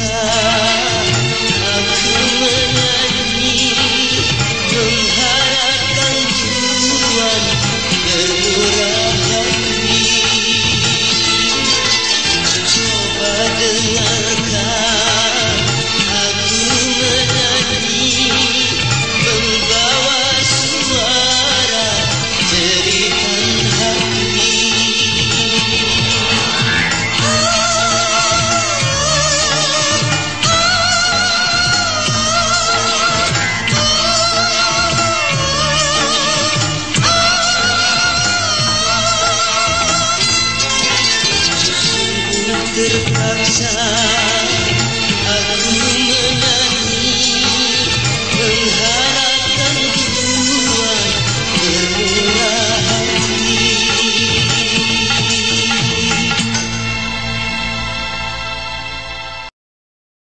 Aku menyanyi mengharapkan tuan भाषा